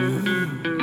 Mm-hmm.